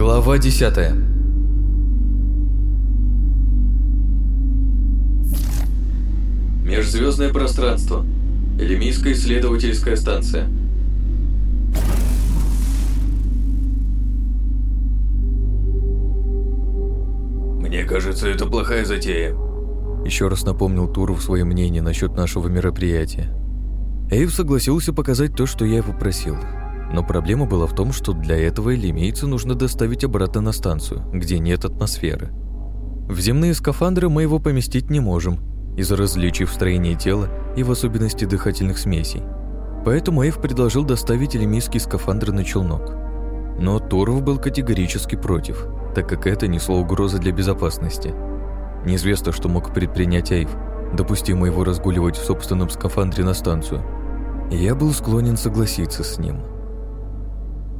Глава 10 Межзвездное пространство. Элемийская исследовательская станция. Мне кажется, это плохая затея. Еще раз напомнил Туров свое мнение насчет нашего мероприятия. Эйв согласился показать то, что я его просил. Но проблема была в том, что для этого лимейца нужно доставить обратно на станцию, где нет атмосферы. В земные скафандры мы его поместить не можем, из-за различий в строении тела и в особенности дыхательных смесей. Поэтому Эйв предложил доставить элемийский скафандр на челнок. Но Туров был категорически против, так как это несло угрозы для безопасности. Неизвестно, что мог предпринять Эйв, допустимо его разгуливать в собственном скафандре на станцию. Я был склонен согласиться с ним.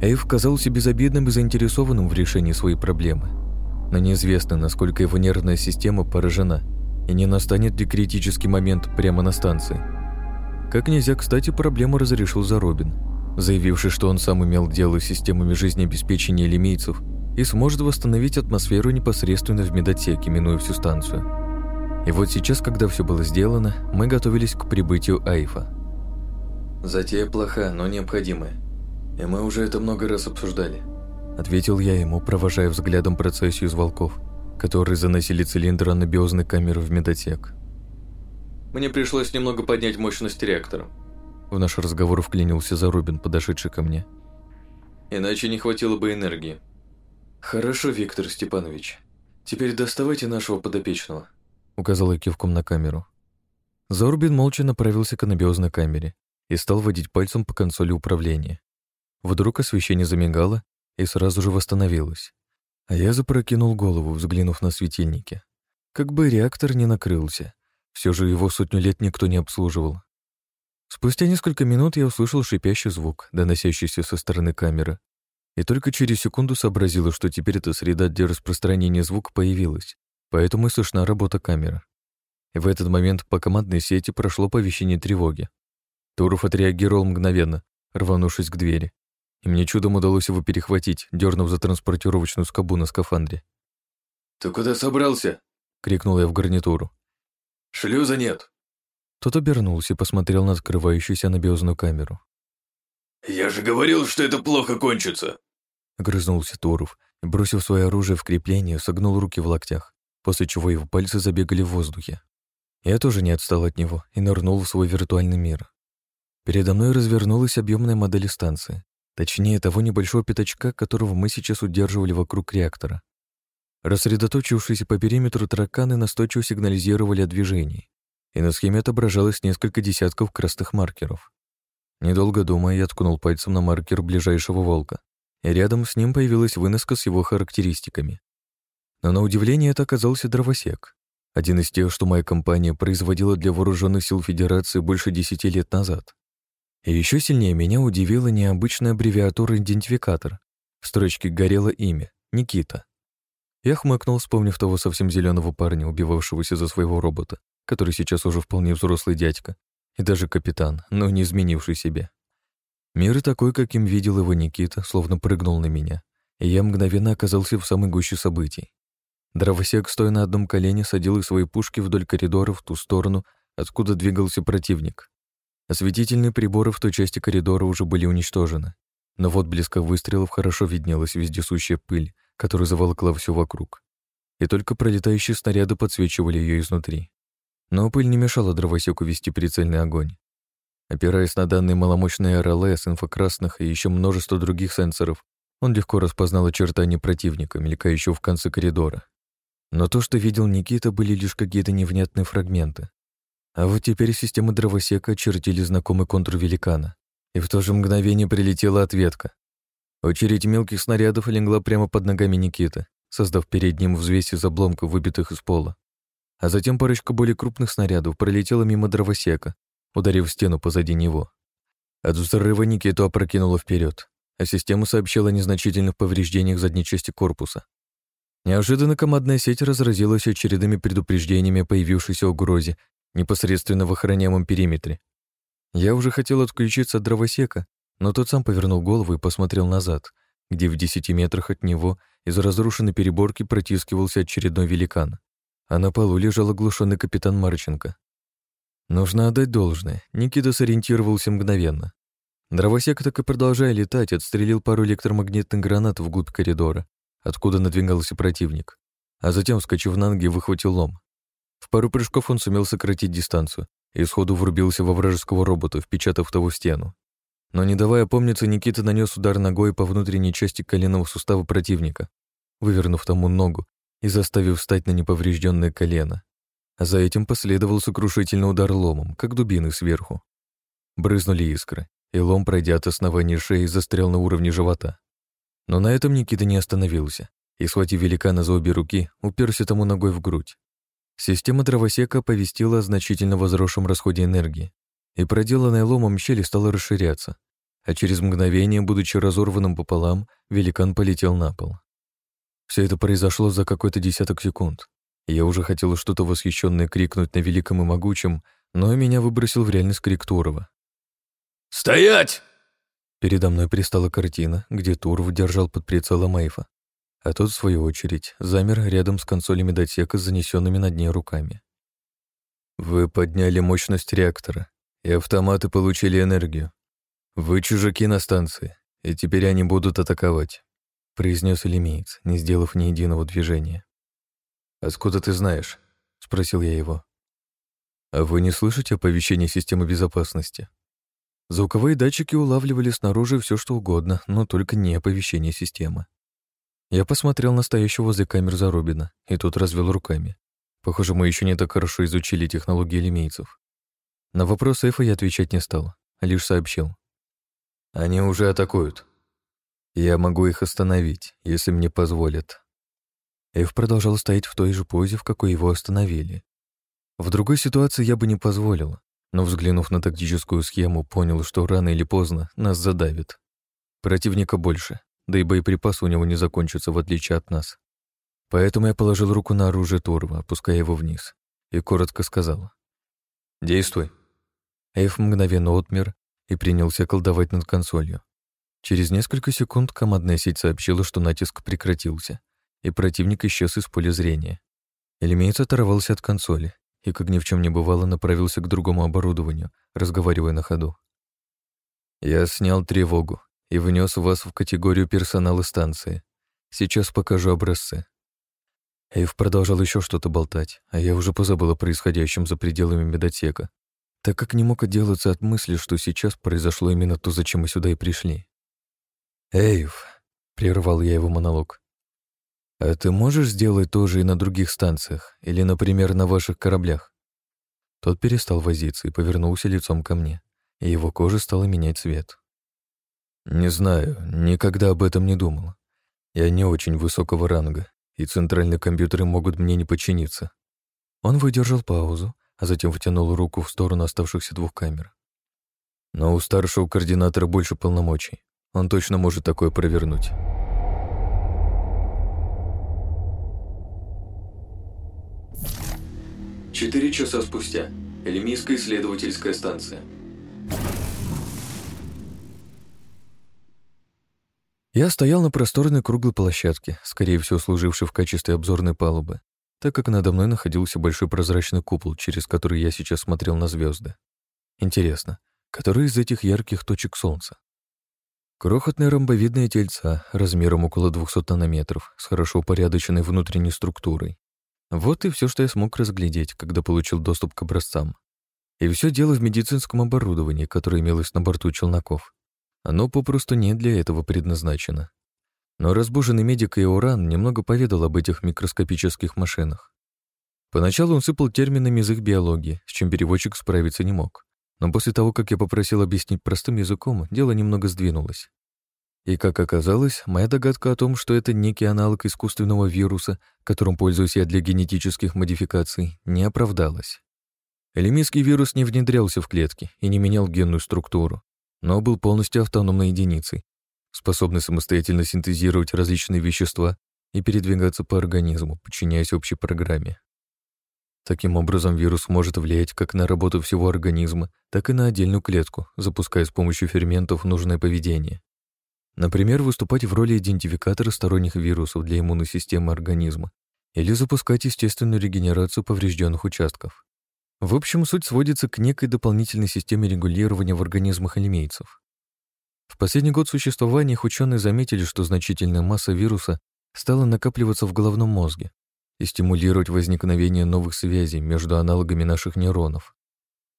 Эйв казался безобидным и заинтересованным в решении своей проблемы. Но неизвестно, насколько его нервная система поражена, и не настанет ли критический момент прямо на станции. Как нельзя, кстати, проблему разрешил Заробин, заявивший, что он сам имел дело с системами жизнеобеспечения лимейцев и сможет восстановить атмосферу непосредственно в медотеке, минуя всю станцию. И вот сейчас, когда все было сделано, мы готовились к прибытию Айфа. Затея плоха, но необходимая. И мы уже это много раз обсуждали. Ответил я ему, провожая взглядом процессию из волков, которые заносили цилиндр анабиозной камеры в медотек. Мне пришлось немного поднять мощность реактора. В наш разговор вклинился Зарубин, подошедший ко мне. Иначе не хватило бы энергии. Хорошо, Виктор Степанович. Теперь доставайте нашего подопечного. Указал я кивком на камеру. Зарубин молча направился к анабиозной камере и стал водить пальцем по консоли управления. Вдруг освещение замигало и сразу же восстановилось. А я запрокинул голову, взглянув на светильники. Как бы реактор не накрылся. Все же его сотню лет никто не обслуживал. Спустя несколько минут я услышал шипящий звук, доносящийся со стороны камеры. И только через секунду сообразила, что теперь эта среда для распространения звука появилась, поэтому и слышна работа камеры. И в этот момент по командной сети прошло оповещение тревоги. Туров отреагировал мгновенно, рванувшись к двери и мне чудом удалось его перехватить, дернув за транспортировочную скобу на скафандре. «Ты куда собрался?» — крикнул я в гарнитуру. «Шлюза нет!» Тот обернулся и посмотрел на открывающуюся анабиозную камеру. «Я же говорил, что это плохо кончится!» Огрызнулся Туров и, бросив свое оружие в крепление, согнул руки в локтях, после чего его пальцы забегали в воздухе. Я тоже не отстал от него и нырнул в свой виртуальный мир. Передо мной развернулась объемная модель станции, Точнее, того небольшого пятачка, которого мы сейчас удерживали вокруг реактора. Рассредоточившиеся по периметру тараканы настойчиво сигнализировали о движении, и на схеме отображалось несколько десятков красных маркеров. Недолго думая, я ткнул пальцем на маркер ближайшего волка, и рядом с ним появилась выноска с его характеристиками. Но на удивление это оказался дровосек, один из тех, что моя компания производила для вооруженных сил Федерации больше десяти лет назад. И еще сильнее меня удивила необычная аббревиатура-идентификатор. В строчке горело имя — Никита. Я хмыкнул, вспомнив того совсем зеленого парня, убивавшегося за своего робота, который сейчас уже вполне взрослый дядька, и даже капитан, но не изменивший себе. Мир такой, каким видел его Никита, словно прыгнул на меня, и я мгновенно оказался в самой гуще событий. Дровосек, стоя на одном колене, садил своей пушки вдоль коридора в ту сторону, откуда двигался противник. Осветительные приборы в той части коридора уже были уничтожены, но вот близко выстрелов хорошо виднелась вездесущая пыль, которая заволокла все вокруг. И только пролетающие снаряды подсвечивали ее изнутри. Но пыль не мешала дровосеку вести прицельный огонь. Опираясь на данные маломощные РЛС, инфокрасных и еще множество других сенсоров, он легко распознал очертания противника, мелькающего в конце коридора. Но то, что видел Никита, были лишь какие-то невнятные фрагменты. А вот теперь системы дровосека очертили знакомый контур великана, и в то же мгновение прилетела ответка. Очередь мелких снарядов легла прямо под ногами Никиты, создав перед ним взвесь из обломков, выбитых из пола. А затем парочка более крупных снарядов пролетела мимо дровосека, ударив стену позади него. От взрыва Никиту опрокинуло вперед, а система сообщила о незначительных повреждениях задней части корпуса. Неожиданно командная сеть разразилась очередными предупреждениями о появившейся угрозе непосредственно в охраняемом периметре. Я уже хотел отключиться от дровосека, но тот сам повернул голову и посмотрел назад, где в десяти метрах от него из разрушенной переборки протискивался очередной великан, а на полу лежал оглушенный капитан Марченко. Нужно отдать должное, Никита сориентировался мгновенно. Дровосек, так и продолжая летать, отстрелил пару электромагнитных гранат вглубь коридора, откуда надвигался противник, а затем, вскочив на ноги, выхватил лом. В пару прыжков он сумел сократить дистанцию и сходу врубился во вражеского робота, впечатав того в стену. Но не давая помниться, Никита нанес удар ногой по внутренней части коленного сустава противника, вывернув тому ногу и заставив встать на неповрежденное колено. А за этим последовал сокрушительный удар ломом, как дубины сверху. Брызнули искры, и лом, пройдя от основания шеи, застрял на уровне живота. Но на этом Никита не остановился и, схватив великана за обе руки, уперся тому ногой в грудь. Система дровосека оповестила о значительно возросшем расходе энергии, и проделанная ломом щель стала расширяться, а через мгновение, будучи разорванным пополам, великан полетел на пол. Все это произошло за какой-то десяток секунд, я уже хотел что-то восхищенное крикнуть на великом и могучем, но меня выбросил в реальность крик Турова. «Стоять!» Передо мной пристала картина, где Туров держал под прицелом Эйфа, а тот, в свою очередь, замер рядом с консолью медотека с занесенными над ней руками. «Вы подняли мощность реактора, и автоматы получили энергию. Вы чужаки на станции, и теперь они будут атаковать», — произнес Элемеец, не сделав ни единого движения. «Откуда ты знаешь?» — спросил я его. «А вы не слышите оповещения системы безопасности?» Звуковые датчики улавливали снаружи все что угодно, но только не оповещение системы. Я посмотрел на стоящего возле камер Зарубина, и тот развел руками. Похоже, мы еще не так хорошо изучили технологии лимейцев. На вопрос Эфа я отвечать не стал, лишь сообщил. «Они уже атакуют. Я могу их остановить, если мне позволят». Эф продолжал стоять в той же позе, в какой его остановили. В другой ситуации я бы не позволил, но, взглянув на тактическую схему, понял, что рано или поздно нас задавит. Противника больше, да и боеприпасы у него не закончатся, в отличие от нас. Поэтому я положил руку на оружие Торва, опуская его вниз, и коротко сказал. «Действуй». Эйв мгновенно отмер и принялся колдовать над консолью. Через несколько секунд командная сеть сообщила, что натиск прекратился, и противник исчез из поля зрения. Элемеец оторвался от консоли, и, как ни в чем не бывало, направился к другому оборудованию, разговаривая на ходу. «Я снял тревогу и внес вас в категорию персонала станции. Сейчас покажу образцы». Эйв продолжал еще что-то болтать, а я уже позабыл о происходящем за пределами медотека, так как не мог отделаться от мысли, что сейчас произошло именно то, зачем мы сюда и пришли. «Эйв», — прервал я его монолог, «А ты можешь сделать то же и на других станциях, или, например, на ваших кораблях?» Тот перестал возиться и повернулся лицом ко мне, и его кожа стала менять цвет. «Не знаю, никогда об этом не думал. Я не очень высокого ранга, и центральные компьютеры могут мне не подчиниться». Он выдержал паузу, а затем втянул руку в сторону оставшихся двух камер. «Но у старшего координатора больше полномочий. Он точно может такое провернуть». Четыре часа спустя. Элемийская исследовательская станция. Я стоял на просторной круглой площадке, скорее всего, служившей в качестве обзорной палубы, так как надо мной находился большой прозрачный купол, через который я сейчас смотрел на звезды. Интересно, который из этих ярких точек Солнца? Крохотные ромбовидные тельца размером около 200 нанометров с хорошо упорядоченной внутренней структурой. Вот и все, что я смог разглядеть, когда получил доступ к образцам. И все дело в медицинском оборудовании, которое имелось на борту челноков. Оно попросту не для этого предназначено. Но разбуженный медик Иоран немного поведал об этих микроскопических машинах. Поначалу он сыпал терминами из их биологии, с чем переводчик справиться не мог. Но после того, как я попросил объяснить простым языком, дело немного сдвинулось. И, как оказалось, моя догадка о том, что это некий аналог искусственного вируса, которым пользуюсь я для генетических модификаций, не оправдалась. Элемийский вирус не внедрялся в клетки и не менял генную структуру, но был полностью автономной единицей, способной самостоятельно синтезировать различные вещества и передвигаться по организму, подчиняясь общей программе. Таким образом, вирус может влиять как на работу всего организма, так и на отдельную клетку, запуская с помощью ферментов нужное поведение. Например, выступать в роли идентификатора сторонних вирусов для иммунной системы организма или запускать естественную регенерацию поврежденных участков. В общем, суть сводится к некой дополнительной системе регулирования в организмах элемейцев. В последний год существования их ученые заметили, что значительная масса вируса стала накапливаться в головном мозге и стимулировать возникновение новых связей между аналогами наших нейронов.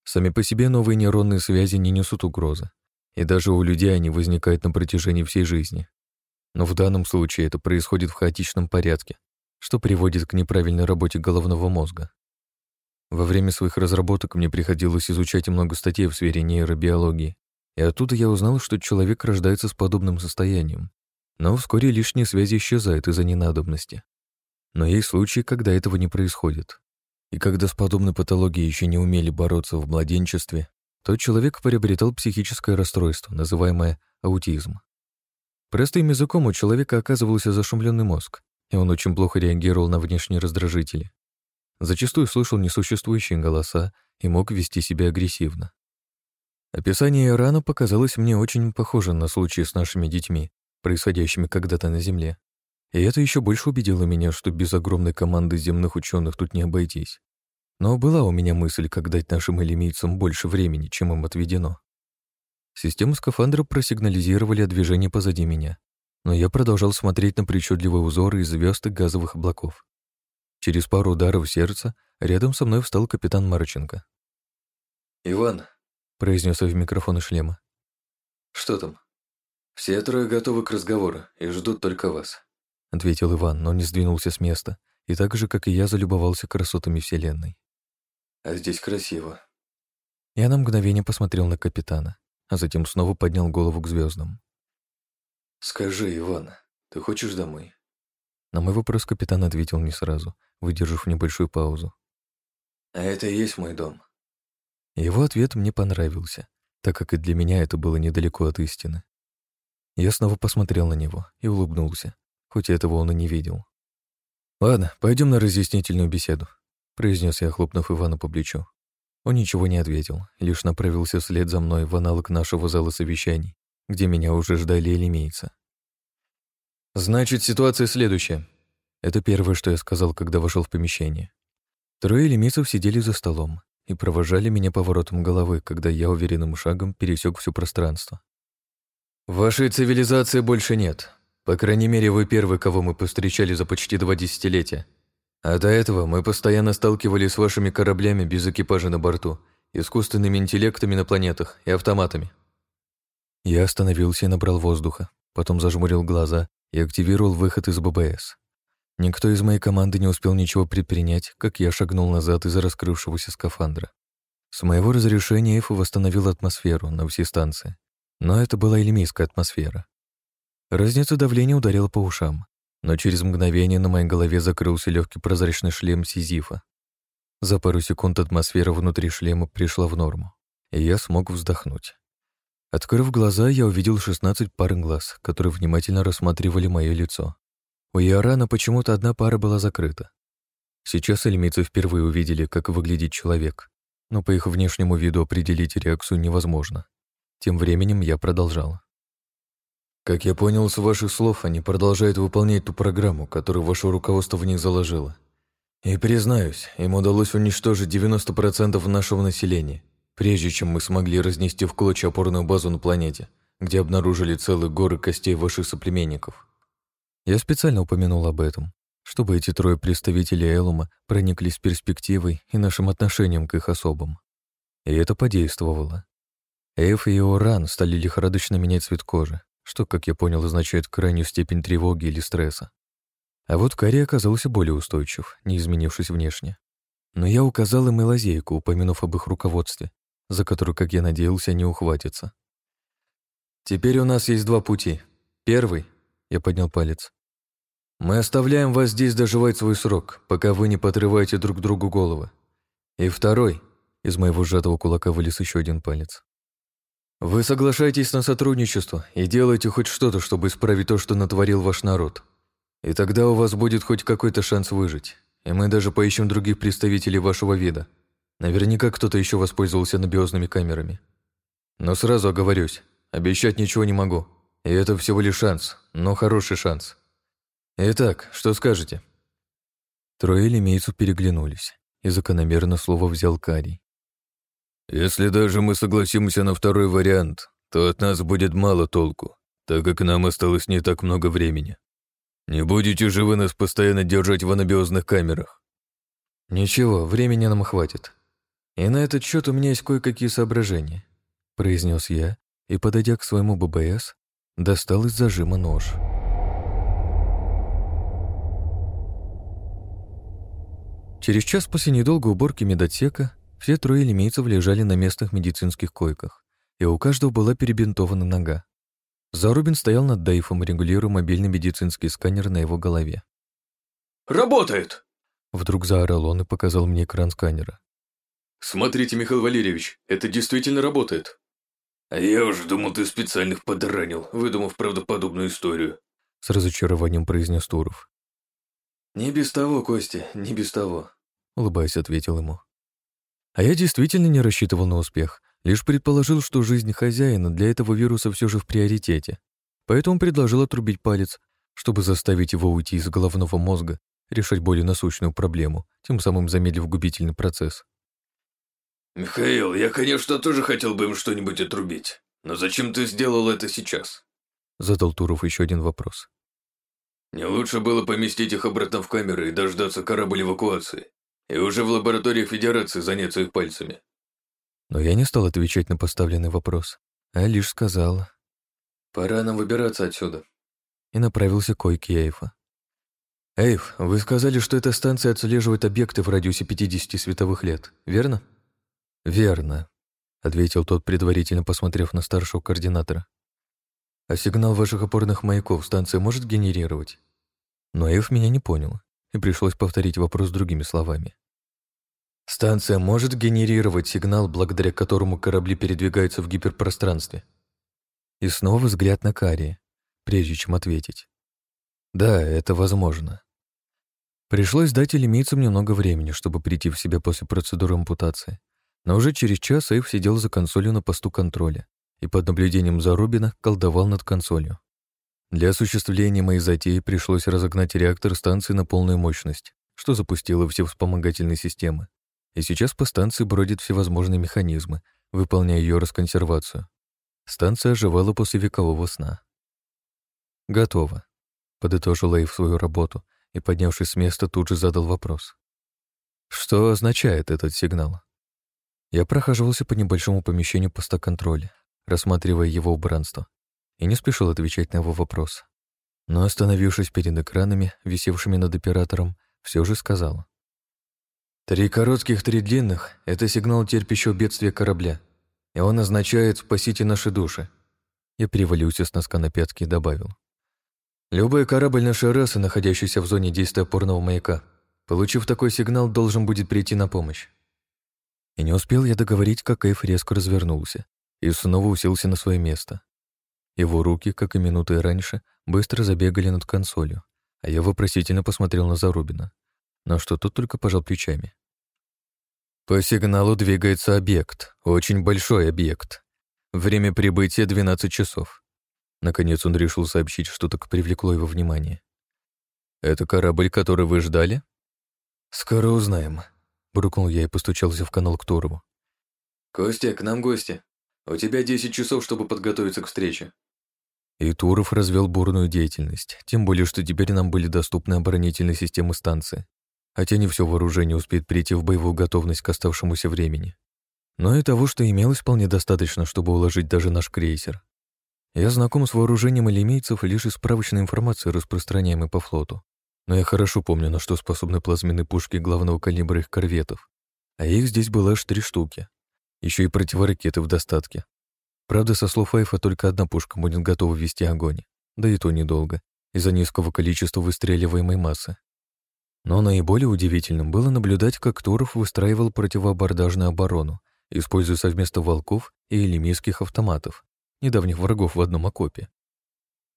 Сами по себе новые нейронные связи не несут угрозы, и даже у людей они возникают на протяжении всей жизни. Но в данном случае это происходит в хаотичном порядке, что приводит к неправильной работе головного мозга. Во время своих разработок мне приходилось изучать много статей в сфере нейробиологии, и оттуда я узнал, что человек рождается с подобным состоянием, но вскоре лишние связи исчезают из-за ненадобности. Но есть случаи, когда этого не происходит. И когда с подобной патологией еще не умели бороться в младенчестве, то человек приобретал психическое расстройство, называемое аутизм. Простым языком у человека оказывался зашумленный мозг, и он очень плохо реагировал на внешние раздражители. Зачастую слышал несуществующие голоса и мог вести себя агрессивно. Описание Ирана показалось мне очень похожим на случай с нашими детьми, происходящими когда-то на Земле. И это еще больше убедило меня, что без огромной команды земных ученых тут не обойтись. Но была у меня мысль, как дать нашим элемийцам больше времени, чем им отведено. Систему скафандра просигнализировали о движении позади меня, но я продолжал смотреть на причудливые узоры из звезд и газовых облаков. Через пару ударов сердца рядом со мной встал капитан Марченко. «Иван», — произнес в микрофон шлема. «Что там?» «Все трое готовы к разговору и ждут только вас», — ответил Иван, но не сдвинулся с места, и так же, как и я, залюбовался красотами Вселенной. «А здесь красиво». Я на мгновение посмотрел на капитана, а затем снова поднял голову к звездам. «Скажи, Иван, ты хочешь домой?» На мой вопрос капитан ответил не сразу, выдержав небольшую паузу. «А это и есть мой дом». Его ответ мне понравился, так как и для меня это было недалеко от истины. Я снова посмотрел на него и улыбнулся, хоть этого он и не видел. «Ладно, пойдем на разъяснительную беседу», — произнес я, хлопнув Ивана по плечу. Он ничего не ответил, лишь направился вслед за мной в аналог нашего зала совещаний, где меня уже ждали элемейца. «Значит, ситуация следующая». Это первое, что я сказал, когда вошел в помещение. Трое лемейцев сидели за столом и провожали меня поворотом головы, когда я уверенным шагом пересек все пространство. «Вашей цивилизации больше нет. По крайней мере, вы первый, кого мы повстречали за почти два десятилетия. А до этого мы постоянно сталкивались с вашими кораблями без экипажа на борту, искусственными интеллектами на планетах и автоматами». Я остановился и набрал воздуха, потом зажмурил глаза и активировал выход из ББС. Никто из моей команды не успел ничего предпринять, как я шагнул назад из раскрывшегося скафандра. С моего разрешения Эйфу восстановил атмосферу на всей станции, но это была элемийская атмосфера. Разница давления ударила по ушам, но через мгновение на моей голове закрылся легкий прозрачный шлем Сизифа. За пару секунд атмосфера внутри шлема пришла в норму, и я смог вздохнуть. Открыв глаза, я увидел 16 пар глаз, которые внимательно рассматривали мое лицо. У Иорана почему-то одна пара была закрыта. Сейчас эльмийцы впервые увидели, как выглядит человек, но по их внешнему виду определить реакцию невозможно. Тем временем я продолжал. «Как я понял с ваших слов, они продолжают выполнять ту программу, которую ваше руководство в них заложило. И признаюсь, им удалось уничтожить 90% нашего населения, прежде чем мы смогли разнести в клочья опорную базу на планете, где обнаружили целые горы костей ваших соплеменников. Я специально упомянул об этом, чтобы эти трое представителей Элума прониклись перспективой и нашим отношением к их особам. И это подействовало. Эйф и Оран стали лихорадочно менять цвет кожи, что, как я понял, означает крайнюю степень тревоги или стресса. А вот Карри оказался более устойчив, не изменившись внешне. Но я указал им и лазейку, упомянув об их руководстве, за которую, как я надеялся, они ухватятся. «Теперь у нас есть два пути. Первый», — я поднял палец, «мы оставляем вас здесь доживать свой срок, пока вы не подрываете друг другу головы. И второй», — из моего сжатого кулака вылез еще один палец, «вы соглашаетесь на сотрудничество и делаете хоть что-то, чтобы исправить то, что натворил ваш народ. И тогда у вас будет хоть какой-то шанс выжить, и мы даже поищем других представителей вашего вида». Наверняка кто-то еще воспользовался анабиозными камерами. Но сразу оговорюсь, обещать ничего не могу. И это всего лишь шанс, но хороший шанс. Итак, что скажете?» Трое лимейцев переглянулись, и закономерно слово взял Карий. «Если даже мы согласимся на второй вариант, то от нас будет мало толку, так как нам осталось не так много времени. Не будете же вы нас постоянно держать в анабиозных камерах?» «Ничего, времени нам хватит. И на этот счет у меня есть кое-какие соображения», — произнес я и, подойдя к своему ББС, достал из зажима нож. Через час после недолгой уборки медотсека все трое лимейцев лежали на местных медицинских койках, и у каждого была перебинтована нога. Зарубин стоял над Дейфом, регулируя мобильный медицинский сканер на его голове. «Работает!» Вдруг заорал он и показал мне экран сканера. «Смотрите, Михаил Валерьевич, это действительно работает!» «А я уж думал, ты специальных подранил, выдумав правдоподобную историю», с разочарованием произнес Туров. «Не без того, Костя, не без того», улыбаясь, ответил ему. А я действительно не рассчитывал на успех, лишь предположил, что жизнь хозяина для этого вируса все же в приоритете. Поэтому предложил отрубить палец, чтобы заставить его уйти из головного мозга, решать более насущную проблему, тем самым замедлив губительный процесс. «Михаил, я, конечно, тоже хотел бы им что-нибудь отрубить, но зачем ты сделал это сейчас?» Задал Туров еще один вопрос. «Не лучше было поместить их обратно в камеры и дождаться корабль эвакуации? и уже в лабораториях Федерации заняться их пальцами. Но я не стал отвечать на поставленный вопрос, а лишь сказал «Пора нам выбираться отсюда» и направился к койке Эйфа. «Эйф, вы сказали, что эта станция отслеживает объекты в радиусе 50 световых лет, верно?» «Верно», — ответил тот, предварительно посмотрев на старшего координатора. «А сигнал ваших опорных маяков станция может генерировать?» Но Эйф меня не понял и пришлось повторить вопрос другими словами. Станция может генерировать сигнал, благодаря которому корабли передвигаются в гиперпространстве. И снова взгляд на Кари, прежде чем ответить. Да, это возможно. Пришлось дать элемийцам немного времени, чтобы прийти в себя после процедуры ампутации. Но уже через час Эйв сидел за консолью на посту контроля и под наблюдением Зарубина колдовал над консолью. Для осуществления моей затеи пришлось разогнать реактор станции на полную мощность, что запустило все вспомогательные системы. И сейчас по станции бродят всевозможные механизмы, выполняя ее расконсервацию. Станция оживала после векового сна. «Готово», — подытожил Эйв свою работу и, поднявшись с места, тут же задал вопрос. «Что означает этот сигнал?» Я прохаживался по небольшому помещению поста контроля, рассматривая его убранство, и не спешил отвечать на его вопрос. Но, остановившись перед экранами, висевшими над оператором, все же сказал. «Три коротких, три длинных — это сигнал терпящего бедствия корабля, и он означает «спасите наши души». Я перевалился с носка на пятки и добавил. «Любой корабль нашей расы, находящийся в зоне действия опорного маяка, получив такой сигнал, должен будет прийти на помощь». И не успел я договорить, как Эйф резко развернулся и снова уселся на свое место. Его руки, как и минуты раньше, быстро забегали над консолью, а я вопросительно посмотрел на Зарубина, на что тот только пожал плечами. По сигналу двигается объект, очень большой объект. Время прибытия 12 часов. Наконец он решил сообщить, что так привлекло его внимание. «Это корабль, который вы ждали?» «Скоро узнаем», — буркнул я и постучался в канал к Турову. «Костя, к нам гости. У тебя 10 часов, чтобы подготовиться к встрече». И Туров развел бурную деятельность, тем более, что теперь нам были доступны оборонительные системы станции, хотя не все вооружение успеет прийти в боевую готовность к оставшемуся времени. Но и того, что имелось, вполне достаточно, чтобы уложить даже наш крейсер. Я знаком с вооружением илимейцев лишь из справочной информации, распространяемой по флоту. Но я хорошо помню, на что способны плазменные пушки главного калибра их корветов. А их здесь было аж три штуки. Еще и противоракеты в достатке. Правда, со слов Айфа, только одна пушка будет готова вести огонь, да и то недолго, из-за низкого количества выстреливаемой массы. Но наиболее удивительным было наблюдать, как Туров выстраивал противоабордажную оборону, используя совместно волков и элемийских автоматов, недавних врагов в одном окопе.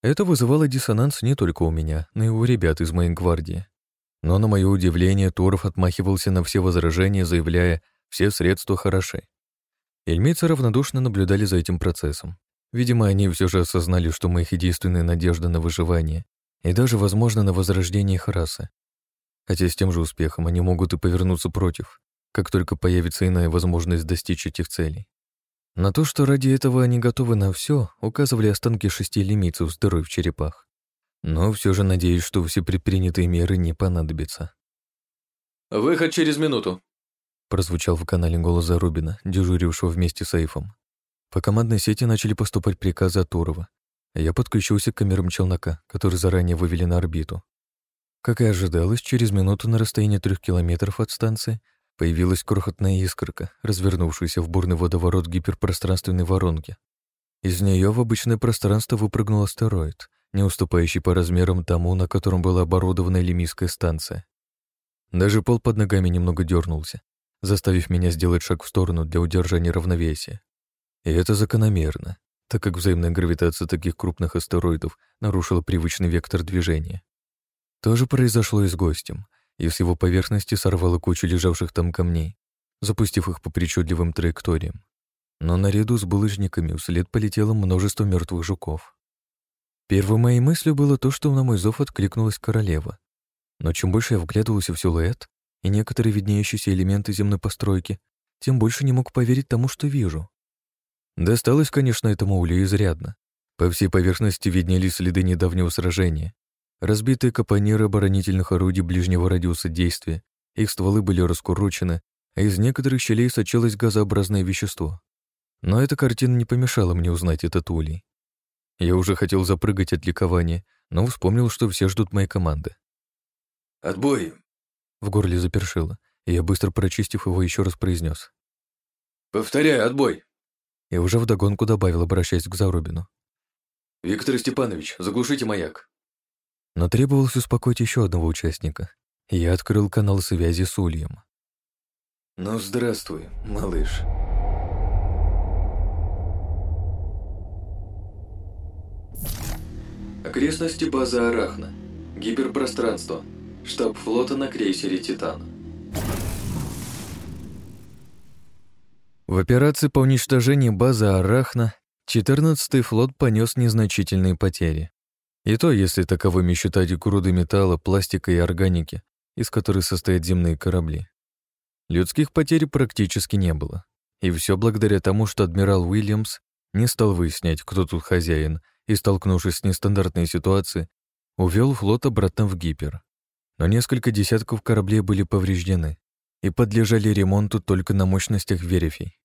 Это вызывало диссонанс не только у меня, но и у ребят из моей гвардии. Но, на мое удивление, Туров отмахивался на все возражения, заявляя «все средства хороши». Эльмейцы равнодушно наблюдали за этим процессом. Видимо, они все же осознали, что мы их единственная надежда на выживание и даже, возможно, на возрождение их расы. Хотя с тем же успехом они могут и повернуться против, как только появится иная возможность достичь этих целей. На то, что ради этого они готовы на все, указывали останки шести лимийцев с в черепах. Но все же надеюсь, что все предпринятые меры не понадобятся. «Выход через минуту», — прозвучал в канале голос Зарубина, дежурившего вместе с Эйфом. По командной сети начали поступать приказы от Турова. Я подключился к камерам челнока, которые заранее вывели на орбиту. Как и ожидалось, через минуту на расстоянии трех километров от станции появилась крохотная искорка, развернувшаяся в бурный водоворот гиперпространственной воронки. Из нее в обычное пространство выпрыгнул астероид, не уступающий по размерам тому, на котором была оборудована лимийская станция. Даже пол под ногами немного дернулся, заставив меня сделать шаг в сторону для удержания равновесия. И это закономерно, так как взаимная гравитация таких крупных астероидов нарушила привычный вектор движения. То же произошло и с гостем, и с его поверхности сорвало кучу лежавших там камней, запустив их по причудливым траекториям. Но наряду с булыжниками вслед полетело множество мертвых жуков. Первой моей мыслью было то, что на мой зов откликнулась королева. Но чем больше я вглядывался в силуэт и некоторые виднеющиеся элементы земной постройки, тем больше не мог поверить тому, что вижу. Досталось, конечно, этому улю изрядно. По всей поверхности виднелись следы недавнего сражения, Разбитые капониры оборонительных орудий ближнего радиуса действия, их стволы были раскурочены, а из некоторых щелей сочилось газообразное вещество. Но эта картина не помешала мне узнать этот улей. Я уже хотел запрыгать от ликования, но вспомнил, что все ждут моей команды. «Отбой!» В горле запершило, и я, быстро прочистив его, еще раз произнес. «Повторяй, отбой!» И уже вдогонку добавил, обращаясь к Зарубину. «Виктор Степанович, заглушите маяк!» Но требовалось успокоить еще одного участника. Я открыл канал связи с Ульем. «Ну, здравствуй, малыш». Окрестности базы Арахна. Гиперпространство. Штаб флота на крейсере «Титан». В операции по уничтожению базы Арахна 14-й флот понес незначительные потери. И то, если таковыми считать груды металла, пластика и органики, из которых состоят земные корабли. Людских потерь практически не было. И все благодаря тому, что адмирал Уильямс не стал выяснять, кто тут хозяин, и, столкнувшись с нестандартной ситуацией, увел флот обратно в Гипер. Но несколько десятков кораблей были повреждены и подлежали ремонту только на мощностях верифей.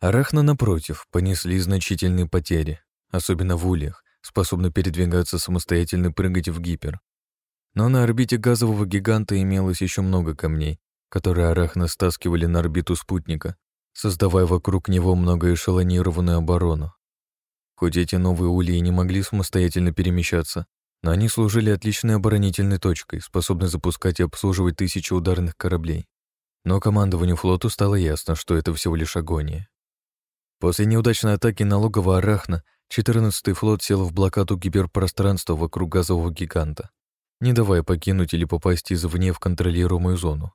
Арахна, напротив, понесли значительные потери, особенно в ульях, способный передвигаться самостоятельно и прыгать в гипер. Но на орбите газового гиганта имелось еще много камней, которые арахна стаскивали на орбиту спутника, создавая вокруг него многоэшелонированную оборону. Хоть эти новые ульи не могли самостоятельно перемещаться, но они служили отличной оборонительной точкой, способной запускать и обслуживать тысячи ударных кораблей. Но командованию флоту стало ясно, что это всего лишь агония. После неудачной атаки налогового арахна 14-й флот сел в блокаду гиперпространства вокруг газового гиганта, не давая покинуть или попасть извне в контролируемую зону.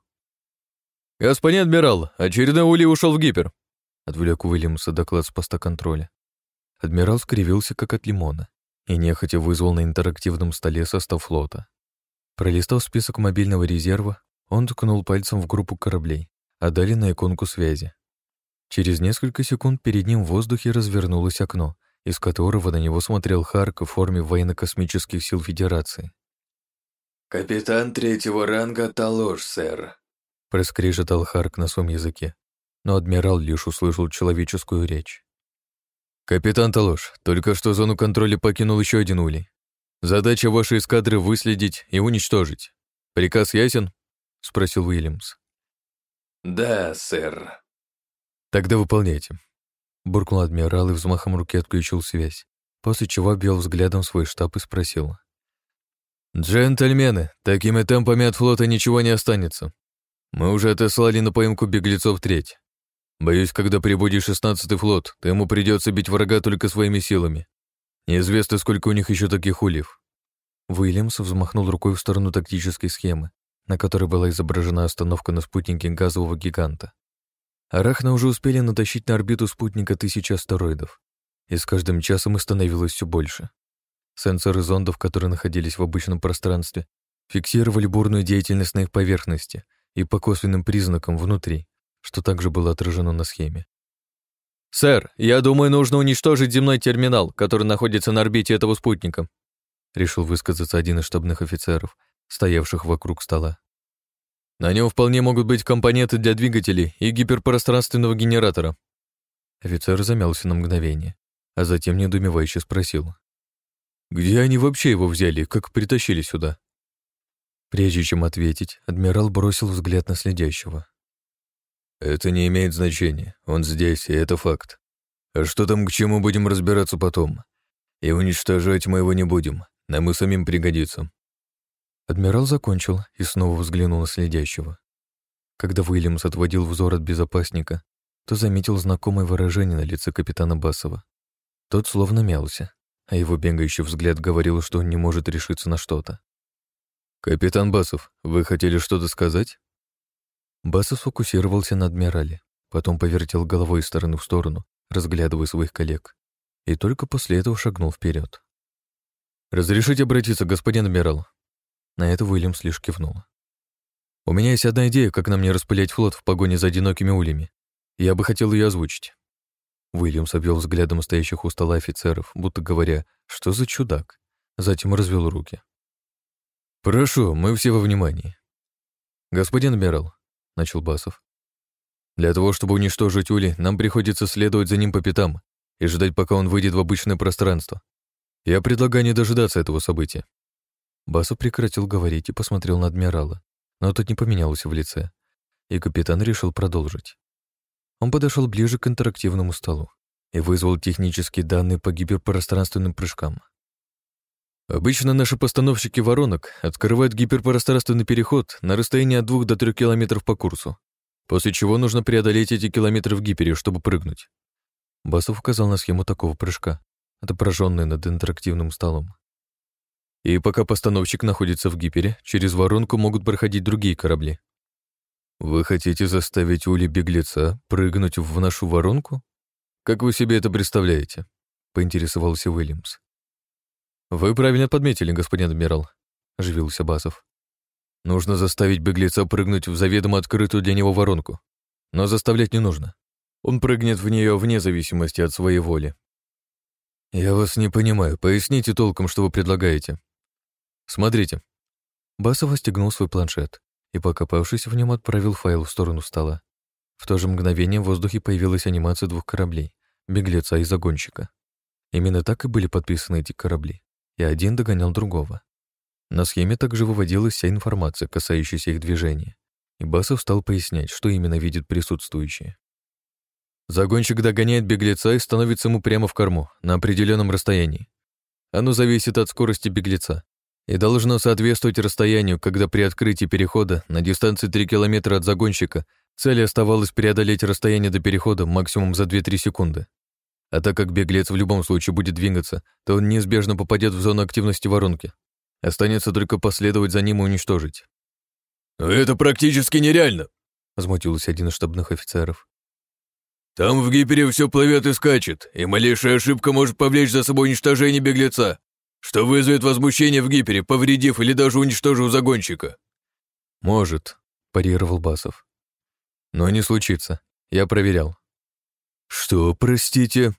«Господин адмирал, очередной улей ушел в гипер», — отвлек Уильямса доклад с поста контроля. Адмирал скривился, как от лимона, и нехотя вызвал на интерактивном столе состав флота. Пролистав список мобильного резерва, он ткнул пальцем в группу кораблей, а далее на иконку связи. Через несколько секунд перед ним в воздухе развернулось окно, из которого на него смотрел Харк в форме военно-космических сил Федерации. «Капитан третьего ранга Талош, сэр», — проскрежетал Харк на своем языке, но адмирал лишь услышал человеческую речь. «Капитан Талош, только что зону контроля покинул еще один улей. Задача вашей эскадры выследить и уничтожить. Приказ ясен?» — спросил Уильямс. «Да, сэр». «Тогда выполняйте. Буркнул адмирал и взмахом руки отключил связь, после чего обвел взглядом свой штаб и спросил. «Джентльмены, такими темпами от флота ничего не останется. Мы уже отослали на поимку беглецов треть. Боюсь, когда прибудет шестнадцатый флот, то ему придется бить врага только своими силами. Неизвестно, сколько у них еще таких ульев». Уильямс взмахнул рукой в сторону тактической схемы, на которой была изображена остановка на спутнике газового гиганта. Арахна уже успели натащить на орбиту спутника тысячи астероидов. и с каждым часом их становилось все больше. Сенсоры зондов, которые находились в обычном пространстве, фиксировали бурную деятельность на их поверхности и по косвенным признакам внутри, что также было отражено на схеме. «Сэр, я думаю, нужно уничтожить земной терминал, который находится на орбите этого спутника», решил высказаться один из штабных офицеров, стоявших вокруг стола. «На нем вполне могут быть компоненты для двигателей и гиперпространственного генератора». Офицер замялся на мгновение, а затем недоумевающе спросил. «Где они вообще его взяли, как притащили сюда?» Прежде чем ответить, адмирал бросил взгляд на следящего. Это не имеет значения. Он здесь, и это факт. А что там к чему будем разбираться потом? И уничтожать мы его не будем. Нам и самим пригодится. Адмирал закончил и снова взглянул на следящего. Когда Уильямс отводил взор от безопасника, то заметил знакомое выражение на лице капитана Басова. Тот словно мялся, а его бегающий взгляд говорил, что он не может решиться на что-то. «Капитан Басов, вы хотели что-то сказать?» Басов сфокусировался на адмирале, потом повертел головой из стороны в сторону, разглядывая своих коллег, и только после этого шагнул вперед. «Разрешите обратиться, господин адмирал?» На это Уильямс лишь кивнул. «У меня есть одна идея, как нам не распылять флот в погоне за одинокими ульями. Я бы хотел ее озвучить». Уильямс обвел взглядом стоящих у стола офицеров, будто говоря, что за чудак. Затем развел руки. «Прошу, мы все во внимании. Господин адмирал, — начал Басов. «Для того, чтобы уничтожить Ули, нам приходится следовать за ним по пятам и ждать, пока он выйдет в обычное пространство. Я предлагаю не дожидаться этого события». Басов прекратил говорить и посмотрел на адмирала, но тот не поменялся в лице, и капитан решил продолжить. Он подошел ближе к интерактивному столу и вызвал технические данные по гиперпространственным прыжкам. Обычно наши постановщики воронок открывают гиперпространственный переход на расстоянии от 2 до 3 километров по курсу, после чего нужно преодолеть эти километры в гипере, чтобы прыгнуть. Басов указал на схему такого прыжка, отображенную над интерактивным столом. И пока постановщик находится в гипере, через воронку могут проходить другие корабли. Вы хотите заставить Ули беглеца прыгнуть в нашу воронку? Как вы себе это представляете? Поинтересовался Уильямс. «Вы правильно подметили, господин адмирал», — оживился Басов. «Нужно заставить беглеца прыгнуть в заведомо открытую для него воронку. Но заставлять не нужно. Он прыгнет в нее вне зависимости от своей воли». «Я вас не понимаю. Поясните толком, что вы предлагаете». «Смотрите». Басов остегнул свой планшет и, покопавшись в нем, отправил файл в сторону стола. В то же мгновение в воздухе появилась анимация двух кораблей — беглеца и загонщика. Именно так и были подписаны эти корабли и один догонял другого. На схеме также выводилась вся информация, касающаяся их движения, и Басов стал пояснять, что именно видят присутствующие. Загонщик догоняет беглеца и становится ему прямо в корму, на определенном расстоянии. Оно зависит от скорости беглеца и должно соответствовать расстоянию, когда при открытии перехода на дистанции 3 километра от загонщика цели оставалось преодолеть расстояние до перехода максимум за 2-3 секунды. А так как беглец в любом случае будет двигаться, то он неизбежно попадет в зону активности воронки. Останется только последовать за ним и уничтожить. это практически нереально!» — возмутился один из штабных офицеров. «Там в гипере все плывет и скачет, и малейшая ошибка может повлечь за собой уничтожение беглеца, что вызовет возмущение в гипере, повредив или даже уничтожив загонщика». «Может», — парировал Басов. «Но не случится. Я проверял». «Что, простите?»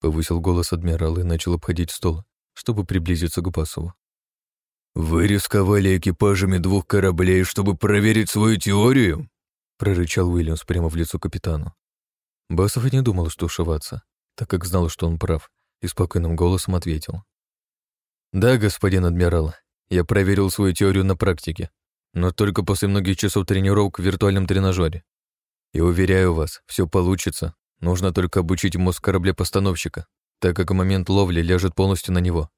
Повысил голос адмирал и начал обходить стол, чтобы приблизиться к Басову. «Вы рисковали экипажами двух кораблей, чтобы проверить свою теорию?» прорычал Уильямс прямо в лицо капитану. Басов и не думал стушеваться, так как знал, что он прав, и спокойным голосом ответил. «Да, господин адмирал, я проверил свою теорию на практике, но только после многих часов тренировок в виртуальном тренажере. И уверяю вас, все получится, Нужно только обучить мозг корабля-постановщика, так как момент ловли ляжет полностью на него.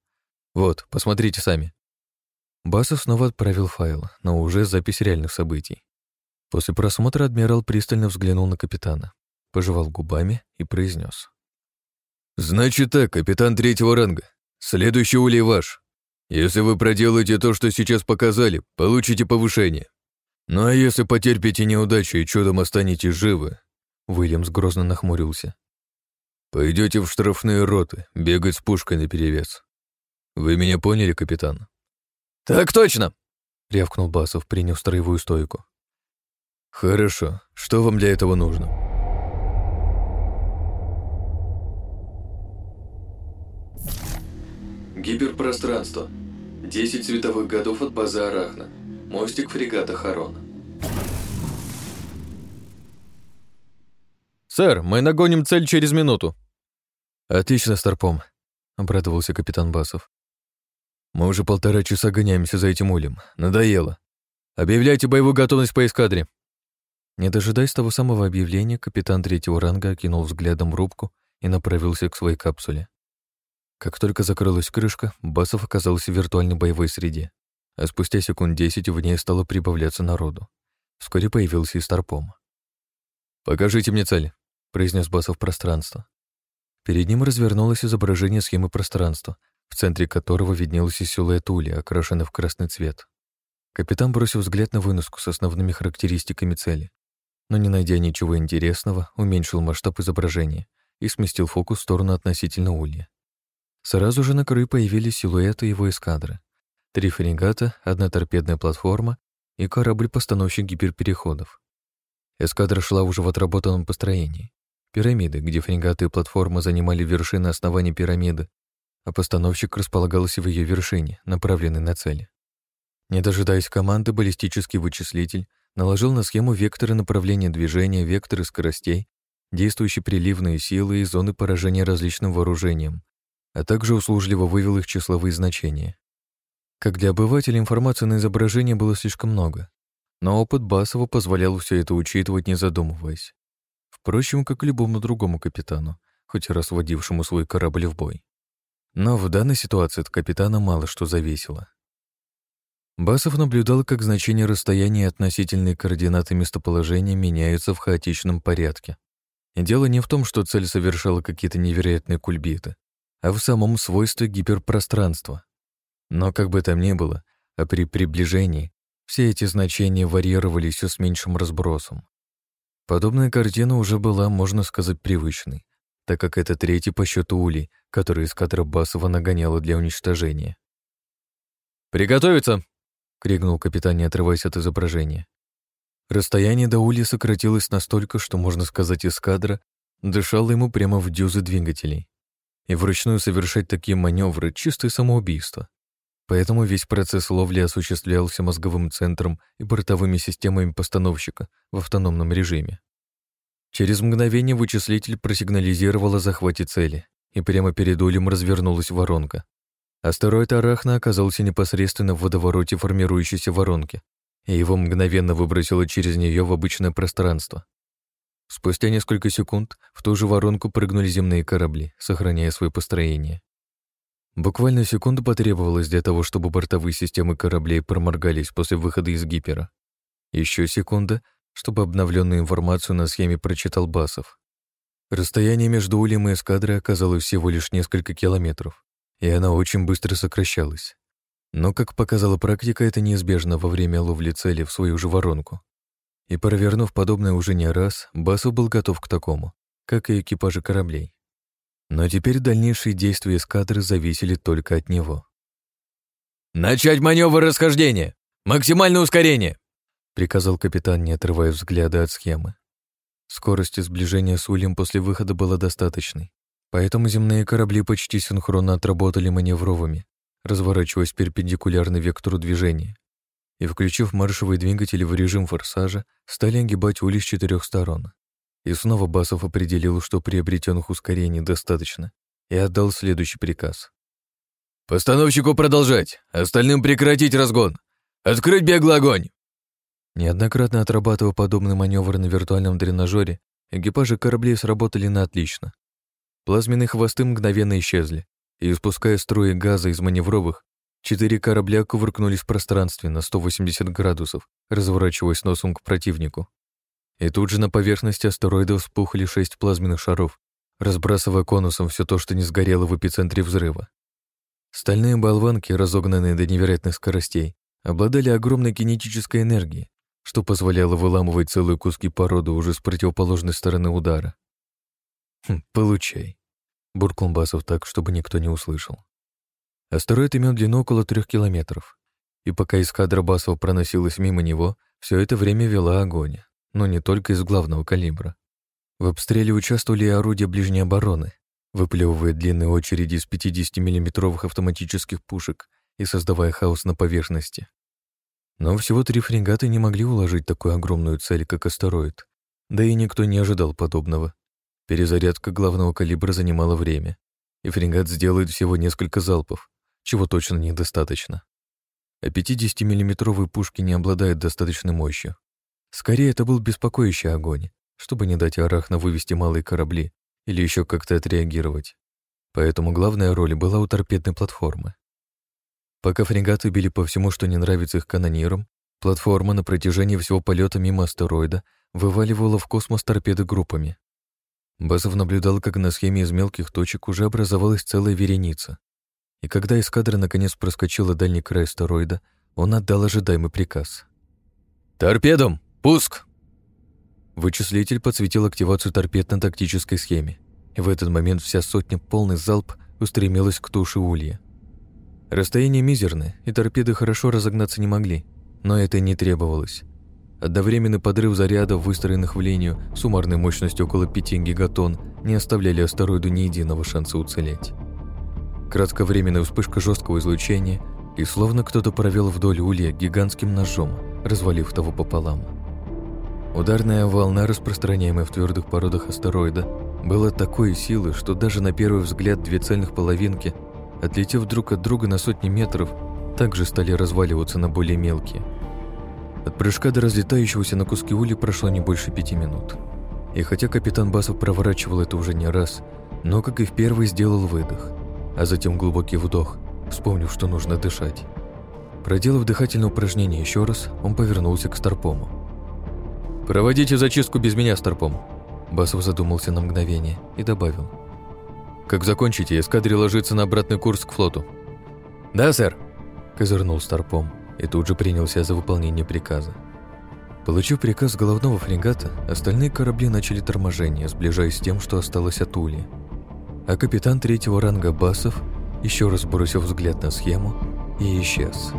Вот, посмотрите сами. Басов снова отправил файл, но уже запись реальных событий. После просмотра адмирал пристально взглянул на капитана, пожевал губами и произнес: «Значит так, капитан третьего ранга. Следующий улей ваш. Если вы проделаете то, что сейчас показали, получите повышение. Ну а если потерпите неудачу и чудом останетесь живы, Уильямс грозно нахмурился. Пойдете в штрафные роты, бегать с пушкой наперевес. Вы меня поняли, капитан? Так точно! рявкнул Басов, приняв строевую стойку. Хорошо. Что вам для этого нужно? Гиперпространство. 10 световых годов от базы Арахна. Мостик фрегата Харон. «Сэр, мы нагоним цель через минуту». «Отлично, Старпом», — обрадовался капитан Басов. «Мы уже полтора часа гоняемся за этим улем. Надоело. Объявляйте боевую готовность по эскадре». Не дожидаясь того самого объявления, капитан третьего ранга окинул взглядом рубку и направился к своей капсуле. Как только закрылась крышка, Басов оказался в виртуальной боевой среде, а спустя секунд десять в ней стало прибавляться народу. Вскоре появился и Старпом. «Покажите мне цель», произнес Басов пространство. Перед ним развернулось изображение схемы пространства, в центре которого виднелся силуэт ули, окрашенный в красный цвет. Капитан бросил взгляд на выноску с основными характеристиками цели, но, не найдя ничего интересного, уменьшил масштаб изображения и сместил фокус в сторону относительно улья. Сразу же на краю появились силуэты его эскадры. Три фрегата, одна торпедная платформа и корабль-постановщик гиперпереходов. Эскадра шла уже в отработанном построении. Пирамиды, где фрегаты и платформа занимали вершины основания пирамиды, а постановщик располагался в ее вершине, направленный на цели. Не дожидаясь команды, баллистический вычислитель наложил на схему векторы направления движения, векторы скоростей, действующие приливные силы и зоны поражения различным вооружением, а также услужливо вывел их числовые значения. Как для обывателя информации на изображении было слишком много, но опыт Басова позволял все это учитывать, не задумываясь. Впрочем, как и любому другому капитану, хоть раз водившему свой корабль в бой. Но в данной ситуации от капитана мало что зависело. Басов наблюдал, как значение расстояния и относительные координаты местоположения меняются в хаотичном порядке. И дело не в том, что цель совершала какие-то невероятные кульбиты, а в самом свойстве гиперпространства. Но как бы там ни было, а при приближении все эти значения варьировались с меньшим разбросом. Подобная картина уже была, можно сказать, привычной, так как это третий по счету улей, который эскадра Басова нагоняла для уничтожения. «Приготовиться!» — крикнул капитан, не отрываясь от изображения. Расстояние до улья сократилось настолько, что, можно сказать, эскадра дышала ему прямо в дюзы двигателей. И вручную совершать такие маневры — чистое самоубийство. Поэтому весь процесс ловли осуществлялся мозговым центром и бортовыми системами постановщика в автономном режиме. Через мгновение вычислитель просигнализировал о захвате цели, и прямо перед улем развернулась воронка. Астероид Арахна оказался непосредственно в водовороте формирующейся воронки, и его мгновенно выбросило через нее в обычное пространство. Спустя несколько секунд в ту же воронку прыгнули земные корабли, сохраняя свое построение. Буквально секунду потребовалось для того, чтобы бортовые системы кораблей проморгались после выхода из гипера. Еще секунда, чтобы обновленную информацию на схеме прочитал Басов. Расстояние между Улем и эскадрой оказалось всего лишь несколько километров, и она очень быстро сокращалась. Но, как показала практика, это неизбежно во время ловли цели в свою же воронку. И провернув подобное уже не раз, Басов был готов к такому, как и экипажи кораблей. Но теперь дальнейшие действия эскадры зависели только от него. «Начать маневр расхождения! Максимальное ускорение!» приказал капитан, не отрывая взгляда от схемы. Скорости сближения с Ульем после выхода было достаточной, поэтому земные корабли почти синхронно отработали маневровыми, разворачиваясь перпендикулярно вектору движения, и, включив маршевые двигатели в режим форсажа, стали огибать Улей с четырех сторон. И снова Басов определил, что приобретенных ускорений достаточно, и отдал следующий приказ. «Постановщику продолжать, остальным прекратить разгон! Открыть беглый огонь!» Неоднократно отрабатывая подобный маневр на виртуальном тренажере, экипажи кораблей сработали на отлично. Плазменные хвосты мгновенно исчезли, и, испуская струи газа из маневровых, четыре корабля кувыркнулись в пространстве на 180 градусов, разворачиваясь носом к противнику. И тут же на поверхности астероида вспухли шесть плазменных шаров, разбрасывая конусом все то, что не сгорело в эпицентре взрыва. Стальные болванки, разогнанные до невероятных скоростей, обладали огромной кинетической энергией, что позволяло выламывать целые куски породы уже с противоположной стороны удара. Хм, получай. буркнул Басов так, чтобы никто не услышал. Астероид имел длину около трех километров, и пока эскадра Басова проносилась мимо него, все это время вела огонь, но не только из главного калибра. В обстреле участвовали и орудия ближней обороны, выплевывая длинные очереди из 50 миллиметровых автоматических пушек и создавая хаос на поверхности. Но всего три фрегата не могли уложить такую огромную цель, как астероид. Да и никто не ожидал подобного. Перезарядка главного калибра занимала время, и фрегат сделает всего несколько залпов, чего точно недостаточно. А 50-миллиметровые пушки не обладают достаточной мощью. Скорее, это был беспокоящий огонь, чтобы не дать Арахна вывести малые корабли или еще как-то отреагировать. Поэтому главная роль была у торпедной платформы. Пока фрегаты били по всему, что не нравится их канонирам, платформа на протяжении всего полета мимо астероида вываливала в космос торпеды группами. Базов наблюдал, как на схеме из мелких точек уже образовалась целая вереница. И когда эскадра наконец проскочила дальний край астероида, он отдал ожидаемый приказ. «Торпедом! Пуск!» Вычислитель подсветил активацию торпед на тактической схеме, и в этот момент вся сотня полный залп устремилась к туше улья. Расстояние мизерное, и торпеды хорошо разогнаться не могли, но это не требовалось. Одновременный подрыв зарядов, выстроенных в линию, суммарной мощностью около 5 гигатон, не оставляли астероиду ни единого шанса уцелеть. Кратковременная вспышка жесткого излучения, и словно кто-то провел вдоль улья гигантским ножом, развалив того пополам. Ударная волна, распространяемая в твердых породах астероида, была такой силы, что даже на первый взгляд две цельных половинки – отлетев друг от друга на сотни метров, также стали разваливаться на более мелкие. От прыжка до разлетающегося на куски ули прошло не больше пяти минут. И хотя капитан Басов проворачивал это уже не раз, но, как и в первый, сделал выдох, а затем глубокий вдох, вспомнив, что нужно дышать. Проделав дыхательное упражнение еще раз, он повернулся к Старпому. «Проводите зачистку без меня, Старпом», Басов задумался на мгновение и добавил – как закончите, эскадре ложится на обратный курс к флоту». «Да, сэр», — козырнул Старпом и тут же принялся за выполнение приказа. Получив приказ головного фрегата, остальные корабли начали торможение, сближаясь с тем, что осталось от Ули. А капитан третьего ранга Басов еще раз бросил взгляд на схему и исчез.